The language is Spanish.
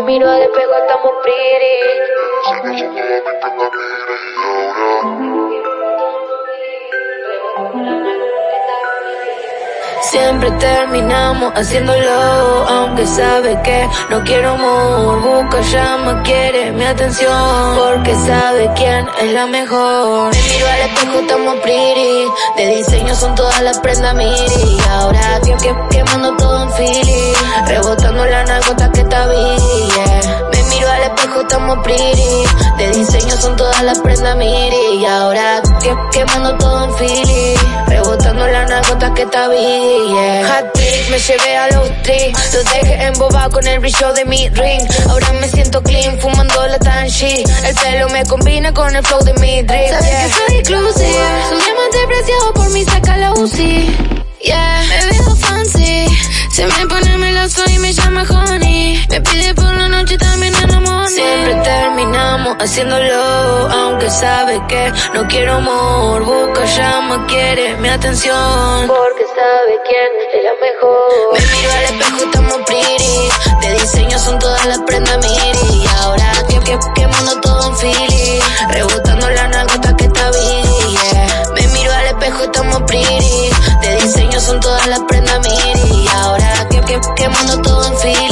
Me miro al espejo, estamos pretty. Siempre terminamos haciéndolo, aunque sabe que no quiero amor. Busca, llama, quiere mi atención, porque sabe quién es la mejor. Me miro al espejo, estamos pretty. De diseño son todas las prendas miri. Ahora que, que quemando todo en Philly, rebotando la narcota que está bien. Estamos pretty. De diseño son todas las prendas miri. Y ahora que quemando todo en Philly, rebotando la narcota que está bien. Hot trick, me llevé a los tricks. Los dejé embobado con el brillo de mi ring. Ahora me siento clean, fumando la Tanshi. El pelo me combina con el flow de mi drip. Sabes yeah. que soy exclusive. Su diamante preciado por mí saca la UCI. Haciéndolo, aunque sabe que no quiero amor. Busca, llama, quiere mi atención, porque sabe quién es la mejor. Me miro al espejo, estamos pretty. De diseño son todas las prendas miri. Y ahora que, que quemando todo en Philly, rebotando la narcota que está bien. yeah. Me miro al espejo, estamos pretty. De diseño son todas las prendas miri. Y ahora que, que quemando todo en Philly.